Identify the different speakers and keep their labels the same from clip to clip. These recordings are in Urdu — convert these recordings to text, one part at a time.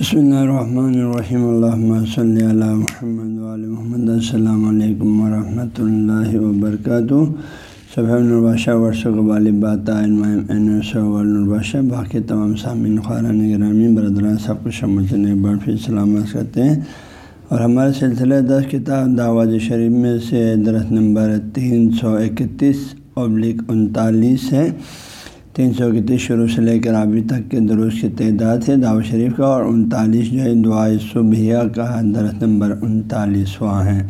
Speaker 1: بسم اللہ الرحمن الرحیم اللہ صلی اللہ محمد محمد السلام علیکم ورحمۃ اللہ وبرکاتہ صبح الباشہ ورثہ بات الباشہ باقی تمام سامعین خارن گرامی برادران سب کو بار پھر سلامت کرتے ہیں اور ہمارے سلسلہ دس کتاب دعوت شریف میں سے درخت نمبر تین سو اکتیس ابلک انتالیس ہے تین سو اکتیس شروع سے لے کر ابھی تک کے درست کی تعداد ہے دعوت شریف کا اور انتالیس جو ہے دعائے صبح کا درخت نمبر انتالیسواں ہے۔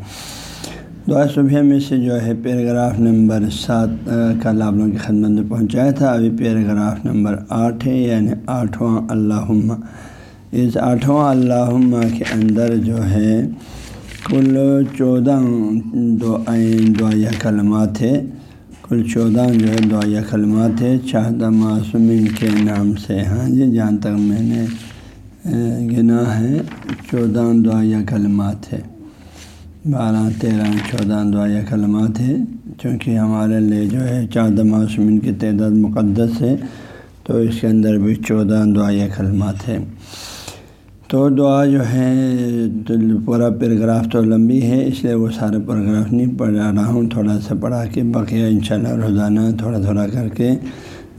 Speaker 1: دعا صبح میں سے جو ہے پیراگراف نمبر سات کا لوگوں کی خدمت میں پہنچایا تھا۔ ابھی پیراگراف نمبر آٹھ ہے یعنی آٹھواں اللہ اس آٹھواں اللہ کے اندر جو ہے کل چودہ دعائیں دعائیہ کلمات ہے کل چودہ جو ہے دعائیہ کلمات ہے۔ چاہدہ معصومین کے نام سے۔ ہاں جی جہاں تک میں نے گنا ہے چودہ دعائیہ کلمات ہے۔ بارہ، تیرہ چودہ دعائیہ کلمات ہے۔ چونکہ ہمارے لیے جو ہے چاہدہ معصومین کی تعداد مقدس ہے۔ تو اس کے اندر بھی چودہ دعائیہ کلمات ہے۔ تو دعا جو ہے پورا پیراگراف تو لمبی ہے، اس لیے وہ سارے پیراگراف نہیں پڑھ رہا ہوں، تھوڑا سا پڑھا کے بقیہ انشاءاللہ روزانہ تھوڑا تھوڑا کر کے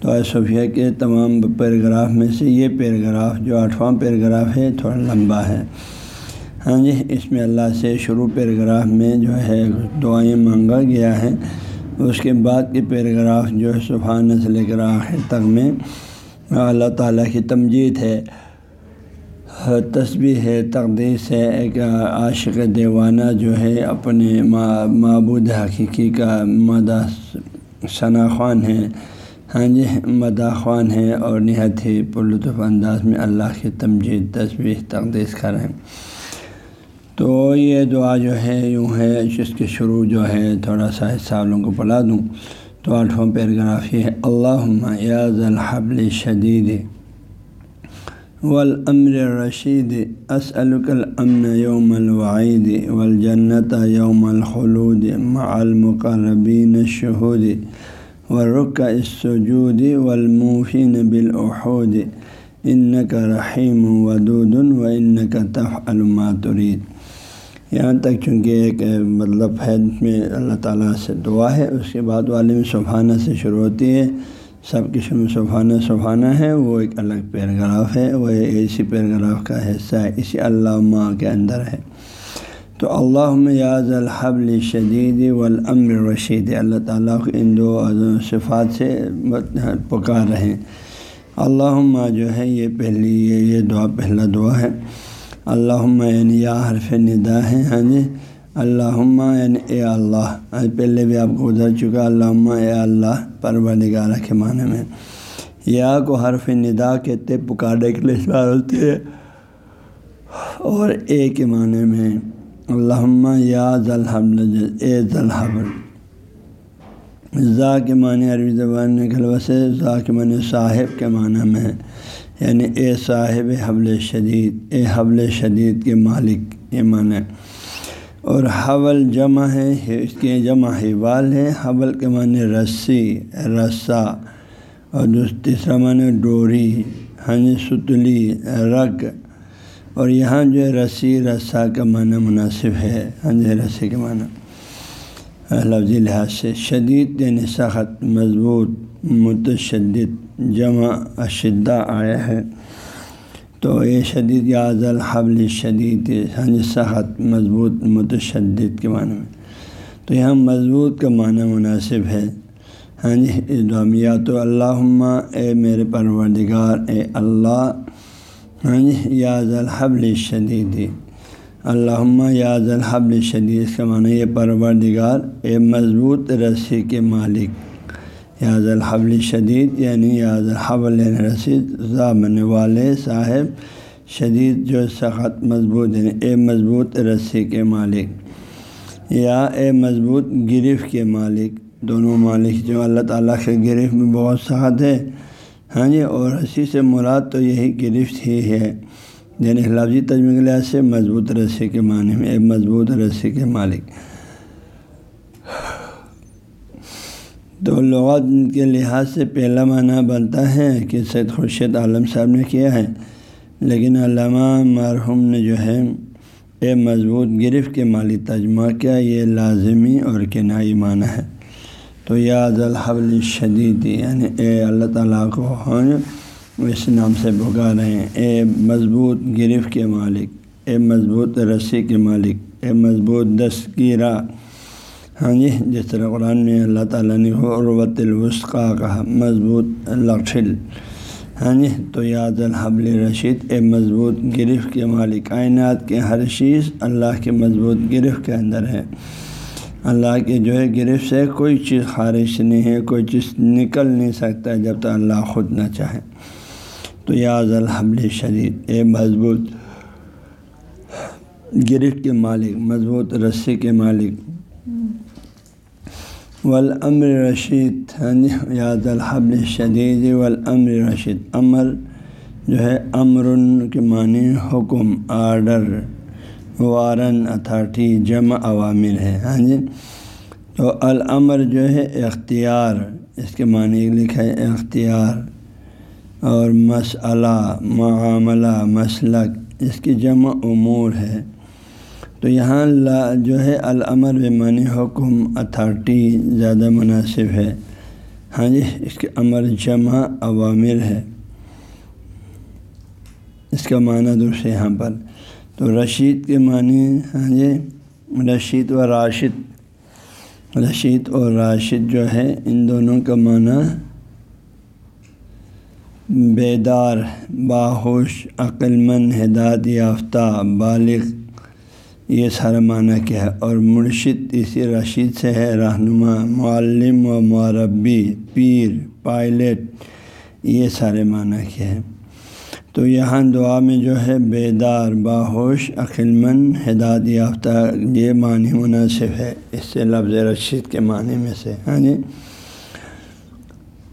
Speaker 1: دعا صوفیہ کے تمام پیراگراف میں سے یہ پیراگراف جو آٹھواں پیراگراف ہے، تھوڑا لمبا ہے۔ ہاں جی اس میں اللہ سے شروع پیراگراف میں جو ہے دعائیں مانگا گیا ہے۔ اس کے بعد کے پیراگراف جو ہے صبح سے لے کر آخر تک میں اللہ تعالیٰ کی تمجید ہے۔ تصویر ہے تقدیس ہے، ایک عاشق دیوانہ جو ہے اپنے معبود حقیقی کا مدہ ثنا خوان ہے۔ ہاں جی مدہ خوان ہے اور نہایت ہی پرلطف انداز میں اللہ کی تمجید تصویر تقدیس کریں تو یہ دعا جو ہے، یوں ہے، جس کے شروع جو ہے، تھوڑا سا حصہ لوگوں کو پڑھا دوں۔ تو آٹھواں پیراگراف یہ ہے اللہ یاز الحبل شدید والامر رشید اسلک الامن یوم الوعید والجنت یوم الخلود، مع المقربین شہود ورک السجود والموفین بالعحود انک رحیم ودود و انک تفعل ما ترید یہاں تک چونکہ ایک مطلب ہے، میں اللہ تعالیٰ سے دعا ہے، اس کے بعد والم سبحانہ سے شروع ہوتی ہے۔ سب قسم صفانہ صفانہ ہے، وہ ایک الگ پیراگراف ہے، وہ اسی پیراگراف کا حصہ ہے، اسی علامہ کے اندر ہے۔ تو اللہ یاز الحبل شدید والامر رشید اللہ تعالیٰ کو ان دو صفات سے پکار رہے ہیں۔ اللہ جو ہے، یہ پہلی، یہ دعا، پہلا دعا ہے۔ اللہ یعنی یا حرف ندا ہے ہاں جی۔ اللہ یعنی اے اللہ پہلے بھی آپ کو ادھر چکا اللہ اے اللہ پروردگارہ کے معنی میں یا کو حرف ندا کہتے پکارے کے لیے ہوتے ہیں اور اے کے معنی میں اللہ یا ذلحبل اے ذلحبل ذا کے معنی عربی زبان میں کھل وسے ذا کے معنی صاحب کے معنی میں ہے یعنی اے صاحب حبل شدید اے حبل شدید کے مالک یہ معنی اور حول جمع ہے، اس کے جمع حوال ہے۔ حول کے معنی رسی، رسا۔ اور تیسرا معنی ڈوری ہن ستلی، رگ۔ اور یہاں جو ہے رسی، رسا کا معنی مناسب ہے۔ ہن رسی کے معنی۔ لفظی لحاظ سے شدید یعنی سخت، مضبوط، متشدد، جمع، اشدہ آیا ہے۔ تو یہ شدید یا الحبل شدید ہاں جی سخت، مضبوط، متشدد کے معنی میں۔ تو یہاں مضبوط کا معنی مناسب ہے۔ یعنی ہاں جی دعمیا تو اللہ اے میرے پروردگار، اے اللہ یعنی ہاں جی یاز الحبل شدید۔ اللہ یاز الحبل شدید اس کا معنی یہ پروردگار، اے مضبوط رسی کے مالک۔ یاز الحبل شدید یعنی یاز الحبل یعنی رسید ضامن والے صاحب، شدید جو سخت مضبوط یعنی اے مضبوط رسی کے مالک، یا اے مضبوط گرف کے مالک، دونوں مالک جو اللہ تعالیٰ کے گرفت میں بہت سخت ہے۔ ہاں جی اور رسی سے مراد تو یہی گرفت ہی ہے۔ یعنی لفظی تجمہ کے لحاظ سے مضبوط رسی کے معنی میں، اے مضبوط رسی کے مالک۔ تو لغت کے لحاظ سے پہلا معنی بنتا ہے کہ سید خورشید عالم صاحب نے کیا ہے۔ لیکن علامہ مرحوم نے جو ہے، اے مضبوط گرفت کے مالی ترجمہ کیا، یہ لازمی اور کنائی معنی ہے۔ تو یاد الحبل شدید یعنی اے اللہ تعالیٰ کو اس نام سے بھگا رہے ہیں اے مضبوط گرفت کے مالک، اے مضبوط رسی کے مالک، اے مضبوط دستگیرہ۔ ہاں جی جس طرح قرآن میں اللہ تعالیٰ نے عروت الوسقہ کہا، مضبوط لفل ہاں جی تو یاد الحبل رشید، اے مضبوط گرفت کے مالک۔ کائنات کے ہر چیز اللہ کے مضبوط گرفت کے اندر ہے۔ اللہ کے جو ہے گرفت سے کوئی چیز خارش نہیں ہے، کوئی چیز نکل نہیں سکتا جب تک اللہ خود نہ چاہے۔ تو یاد الحبل شدید، اے مضبوط گرفت کے مالک، مضبوط رسی کے مالک۔ ولامر رشید یاد الحبل شدید ولامر رشید امر جو ہے امر کے معنی حکم، آرڈر، وارن، اتھارٹی، جمع عوامر ہے ہاں جی؟ تو الامر جو ہے اختیار، اس کے معنی لکھا ہے اختیار، اور مسئلہ، معاملہ، مسلک، اس کی جمع امور ہے۔ تو یہاں لا جو ہے الامر معنی حکم اتھارٹی زیادہ مناسب ہے۔ ہاں جی اس کے امر جمع عوامر ہے۔ اس کا معنی دوسرے یہاں پر۔ تو رشید کے معنی ہاں جی رشید و راشد۔ رشید اور راشد جو ہے، ان دونوں کا معنی بیدار، باہوش عقل مند ہدایت یافتہ، بالغ۔ یہ سارا معنی کیا ہے؟ اور مرشد اسی رشید سے ہے، رہنما، معلم و معربی، پیر، پائلٹ، یہ سارے معنی کیا ہے تو یہاں دعا میں جو ہے، بیدار، باہوش، عقلمند، ہدایت یافتہ، یہ معنی مناسب ہے۔ اس سے لفظ رشید کے معنی میں سے۔ ہاں جی؟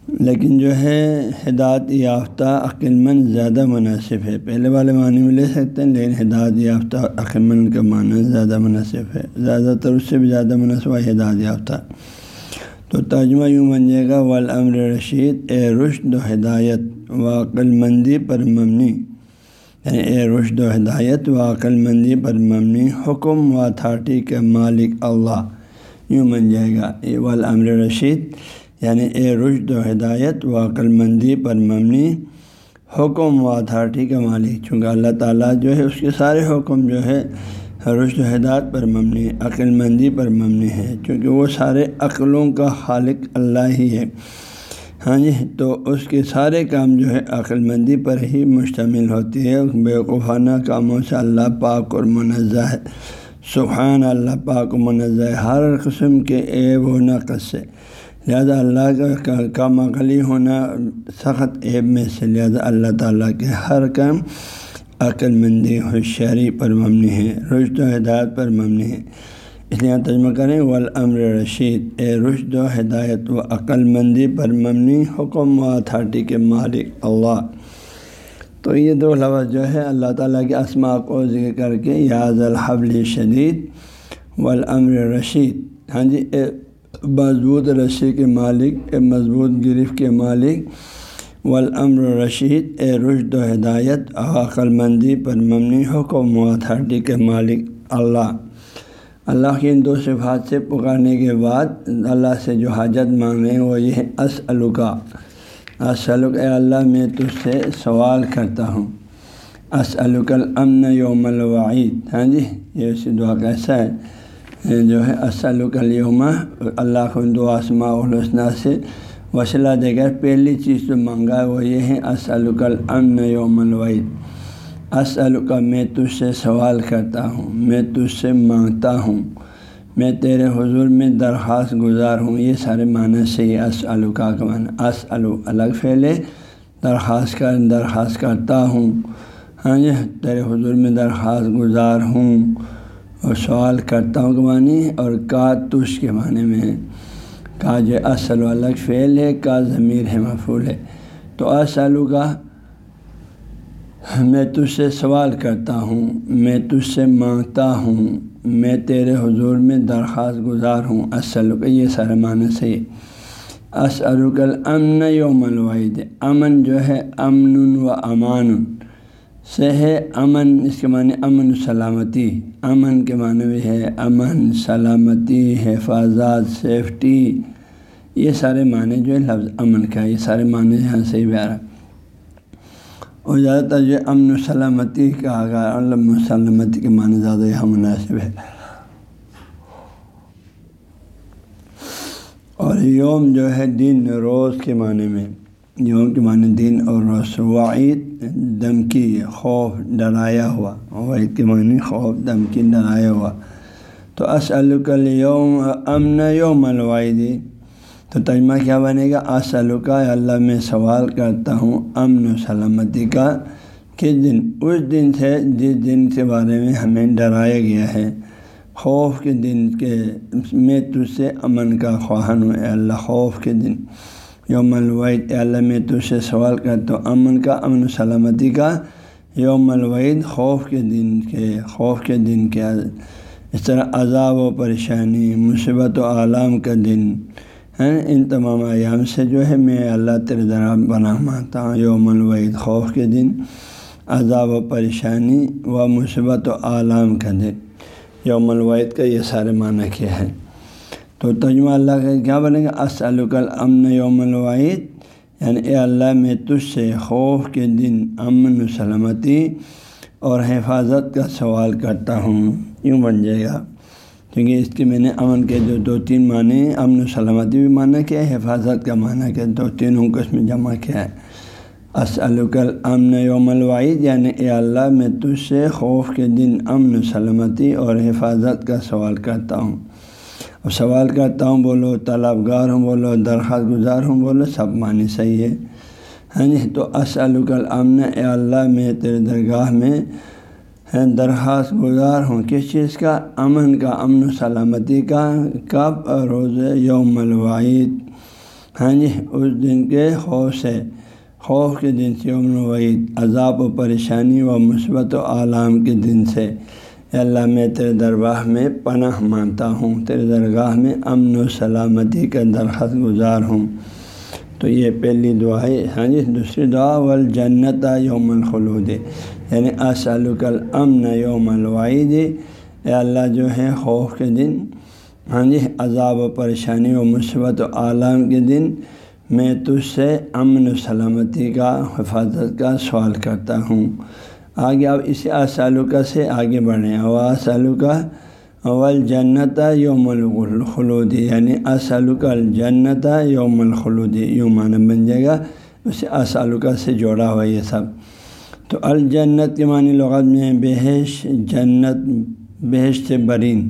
Speaker 1: لیکن جو ہے، ہدایت یافتہ عقلمند زیادہ مناسب ہے۔ پہلے والے معنی میں لے سکتے ہیں، لیکن ہدایت یافتہ عقلمند کا معنی زیادہ مناسب ہے۔ زیادہ تر اس سے بھی زیادہ مناسب ہے ہدایت یافتہ۔ تو ترجمہ یوں بن جائے گا، والامر رشید، اے رشد و ہدایت و عقل مندی پر مبنی۔ یعنی اے رشد و ہدایت و عقل مندی پر مبنی حکم و اتھارٹی کے مالک اللہ۔ یوں بن جائے گا۔ اے والامر رشید یعنی اے رشد و ہدایت و عقل مندی پر مبنی حکم و اتھارٹی کا مالک، چونکہ اللہ تعالیٰ جو ہے اس کے سارے حکم جو ہے رشد و ہدایت پر مبنی، عقل مندی پر مبنی ہے، چونکہ وہ سارے عقلوں کا خالق اللہ ہی ہے۔ ہاں جی تو اس کے سارے کام جو ہے عقل مندی پر ہی مشتمل ہوتی ہے بیوقوفانہ کاموں سے اللہ پاک اور منزہ ہے۔ سبحان اللہ، پاک و منزہ ہر قسم کے عیب و نقص سے۔ لہٰذا اللہ کا کام عقلی ہونا سخت عیب میں سے، لہٰذا اللہ تعالیٰ کے ہر کام عقل مندی ہوشیاری پر مبنی ہے رشد و ہدایت پر مبنی ہے اس لیے ترجمہ کریں، والامر رشید اے رشد و ہدایت و عقل مندی پر مبنی حکم و اتھارٹی کے مالک اللہ۔ تو یہ دو لفظ جو ہے اللہ تعالیٰ کے اسماء کو ذکر کر کے یاز الحبل شدید والامر رشید ہاں جی اے مضبوط رسی کے مالک، اے مضبوط گرفت کے مالک، والامر رشید، اے رشد و ہدایت عقل مندی پر ممنی حکم و اتھارٹی کے مالک اللہ۔ اللہ کی ان دو صفات سے پکارنے کے بعد اللہ سے جو حاجت مانگیں وہ یہ اسلکا اسلک اے اللہ، میں تجھ سے سوال کرتا ہوں۔ اسلک الامن یوم الوعید۔ ہاں جی یہ اسی دعا کیسا ہے۔ جو ہے اسلکلیما اللہ کو دو آسما الحسنہ سے وسیلہ دے کر پہلی چیز جو منگا وہ یہ ہے اسلکل امن یوم الوعید۔ اسلکا میں تجھ سے سوال کرتا ہوں، میں تجھ سے مانگتا ہوں، میں تیرے حضور میں درخواست گزار ہوں۔ یہ سارے معنی سے ہی اسلکا کا معنی اسلو الگ پھیلے درخواست کر، درخواست کرتا ہوں۔ ہاں جی تیرے حضور میں درخواست گزار ہوں۔ اور سوال کرتا ہوں کے معنی اور کا تش کے معنی میں کا جو اصل و الگ فعل ہے، کا ضمیر ہے مفول ہے۔ تو اصل کا میں تجھ سے سوال کرتا ہوں، میں تجھ سے مانگتا ہوں، میں تیرے حضور میں درخواست گزار ہوں۔ اصل کا یہ سارے معنی سے اسلوک الامن یوم الوحید امن جو ہے امن و امان۔ سے ہے امن، اس کے معنی امن سلامتی۔ امن کے معنی بھی ہے امن سلامتی، حفاظت سیفٹی یہ سارے معنی جو ہے لفظ امن کا یہ سارے معنی یہاں سے بھی آ رہا اور زیادہ تر جو امن و سلامتی کا علم و سلامتی کے معنی زیادہ یہاں مناسب ہے۔ اور یوم جو ہے دن، روز کے معنی میں۔ یوم کے معنی دن اور روز دمکی خوف ڈرایا ہوا وعید کے معنی خوف دمکی ڈرایا ہوا۔ تو اسلکل یوم امن یوم الوعیدی تو تجمہ کیا بنے گا؟ آسلو کا اللہ، میں سوال کرتا ہوں، امن و سلامتی کا کس دن؟ اس دن سے جس دن کے بارے میں ہمیں ڈرایا گیا ہے۔ خوف کے دن کے میں تجھ سے امن کا خواہن ہوں، اے اللہ، خوف کے دن۔ یوم الوعید اللہ میں تجھ سے سوال کرتا ہوں امن کا، امن و سلامتی کا یوم الوعید خوف کے دن کے، خوف کے دن کے، اس طرح عذاب و پریشانی، مصیبت و عالم کا دن، ہیں؟ ان تمام ایام سے جو ہے میں اللہ تر ذرا بنا مانتا ہوں۔ یوم الوعید خوف کے دن، عذاب و پریشانی و مثبت و عالم کا دن۔ یوم الوعید کا یہ سارے معنی کیا ہے؟ تو تجمہ اللہ کا کیا بنے گا؟ اسلکل امن یوم الوعید یعنی اے اللہ میں تجھ سے خوف کے دن امن و سلامتی اور حفاظت کا سوال کرتا ہوں۔ یوں بن جائے گا۔ کیونکہ اس کے میں نے امن کے جو دو تین معنی، امن و سلامتی بھی معنی کیا ہے، حفاظت کا معنی کیا دو تینوں کو اس میں جمع کیا ہے۔ اسلکل امن یوم الوعید یعنی اے اللہ میں تجھ سے خوف کے دن امن و سلامتی اور حفاظت کا سوال کرتا ہوں۔ سوال کرتا ہوں، بولو، طلبگار ہوں، بولو، درخواست گزار ہوں، بولو، سب معنی صحیح ہے۔ ہاں جی تو اسلکل امن اے اللہ، میں تیرے درگاہ میں ہاں، درخواست گزار ہوں۔ کس چیز کا؟ امن کا، امن و سلامتی کا، کب؟ روز یوم الوعید۔ ہاں جی اس دن کے خوف سے، خوف کے دن سے یوم الوعید۔ عذاب و پریشانی و مثبت و عالم کے دن سے۔ اللہ میں تیرے درگاہ میں پناہ مانتا ہوں، تیرے درگاہ میں امن و سلامتی کا درخواست گزار ہوں۔ تو یہ پہلی دعا ہے۔ ہاں جی دوسری دعا، والجنت یوم الخلود۔ یعنی اسلکل امن یوم الوعید اے اللہ جو ہے خوف کے دن ہاں جی عذاب و پریشانی و مثبت و عالم کے دن میں تجھ سے امن و سلامتی کا، حفاظت کا سوال کرتا ہوں۔ آگے اب اسی اسالکہ سے آگے بڑھیں۔ وہ اسالکہ اول جنت یوم الخلودی یعنی اسالک الجنت یوم الخلودی یوں معنی بن جائے گا۔ اسے اسالکہ سے جوڑا ہوا یہ سب۔ تو الجنت کے معنی لغت میں بحش جنت بحشت برین۔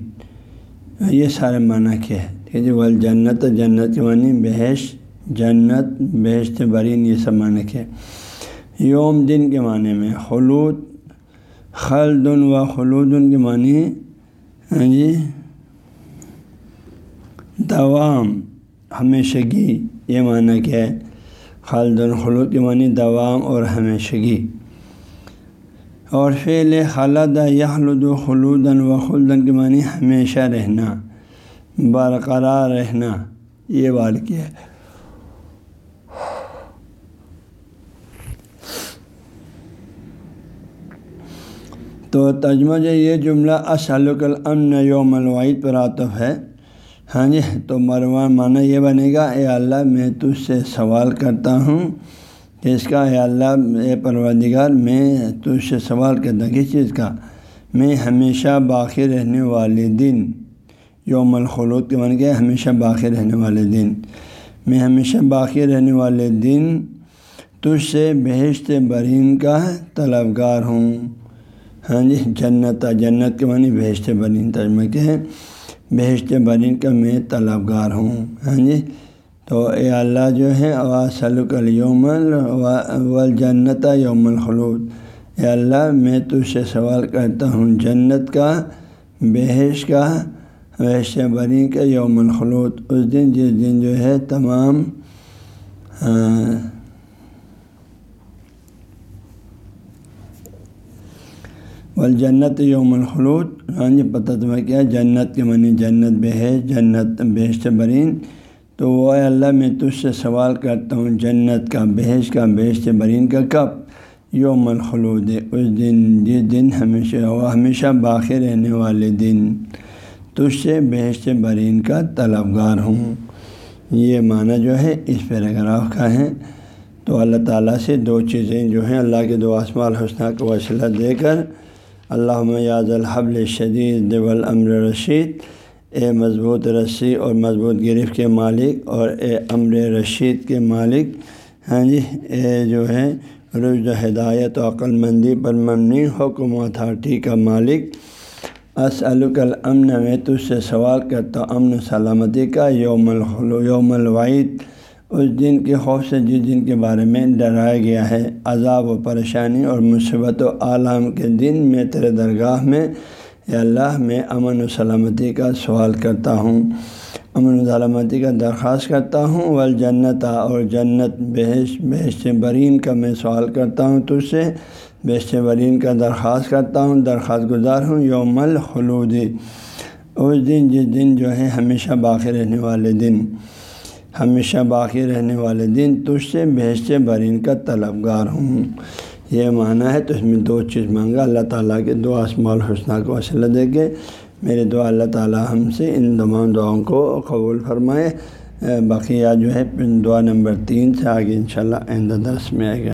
Speaker 1: یہ سارے معنی کیا ہے ٹھیک ہے ول جنت جنت کے معنی بحش جنت بحشت برین، یہ سب معنی کیا یوم دن کے معنی میں خلود، خلدن و خلودن کے معنی ہاں جی دوام، ہمیشگی، یہ معنی کیا ہے؟ خالد الخلود کے معنی دوام اور ہمیشگی۔ اور فعل خالد یخلد و خلودن و خلدن کے معنی ہمیشہ رہنا، برقرار رہنا، یہ بات کیا ہے۔ تو تجمہ جو یہ جملہ اسلک الامن یوم الوعید پر عاطف ہے۔ ہاں جی تو مروان معنی یہ بنے گا، اے اللہ، میں تجھ سے سوال کرتا ہوں۔ کہ اس کا اے اللہ، اے پروردگار، میں تجھ سے سوال کرتا ہوں۔ کس چیز کا؟ میں ہمیشہ باقی رہنے والے دن، یوم الخلود کے من کے ہمیشہ باقی رہنے والے دن۔ میں ہمیشہ باقی رہنے والے دن تجھ سے بہشت برین کا طلبگار ہوں۔ ہاں جی جنت جنت کے معنی بہشت برین ترجمہ کے ہیں بہشت برین کا میں طلبگار ہوں ہاں جی۔ تو اے اللہ جو ہے سلک الوم و جنت یوم الخلود۔ اے اللہ، میں تجھ سے سوال کرتا ہوں، جنت کا بحش کا بحشت برین کا یوم الخلود۔ اس دن جس دن جو ہے، تمام والجنت یوم الخلود۔ ہاں جی پتہ تمہیں کیا جنت کے معنی جنت بحث جنت بیشت برین۔ تو وہ اللہ، میں تجھ سے سوال کرتا ہوں، جنت کا بحث کا بیشت برین کا کب؟ یوم الخلود، اس دن جس دن ہمیشہ وہ ہمیشہ باقی رہنے والے دن۔ تجھ سے بحث برین کا طلبگار ہوں۔ یہ معنی جو ہے، اس پیراگراف کا ہے۔ تو اللہ تعالیٰ سے دو چیزیں جو ہیں، اللہ کے دو آسما الحسنہ کو وسیلہ دے کر اللہ میاض الحبل شدید دول امر رشید اے مضبوط رسی اور مضبوط گرفت کے مالک اور اے امر رشید کے مالک ہاں جی اے جو ہے رشد ہدایت و عقل مندی پر مبنی حکم و اتھارٹی کا مالک۔ اسلک الامن، میں تجھ سے سوال کرتا امن و سلامتی کا یوم الخلو، یوم الوعید۔ اس دن کے خوف سے جس دن کے بارے میں ڈرایا گیا ہے، عذاب و پریشانی اور مصیبت و عالم کے دن میں تیرے درگاہ میں یا اللہ، میں امن و سلامتی کا سوال کرتا ہوں۔ امن و سلامتی کا درخواست کرتا ہوں۔ والجنت، اور جنت بحث بحث برین کا میں سوال کرتا ہوں تجھ سے بحث برین کا درخواست کرتا ہوں، درخواست گزار ہوں۔ یوم الخلود، اس دن، جس دن جو ہے، ہمیشہ باقی رہنے والے دن۔ ہمیشہ باقی رہنے والے دن تجھ سے بھیجتے برین کا طلبگار ہوں۔ یہ معنی ہے تو اس میں دو چیز مانگا، اللہ تعالیٰ کے دو اسماع الحسنہ کو وسیلہ دے کے۔ میرے دعا، اللہ تعالیٰ ہم سے ان تمام دعاؤں کو قبول فرمائے۔ بقیہ جو ہے، دعا نمبر تین سے آگے انشاءاللہ شاء اللہ آئندہ درس میں آئے گا۔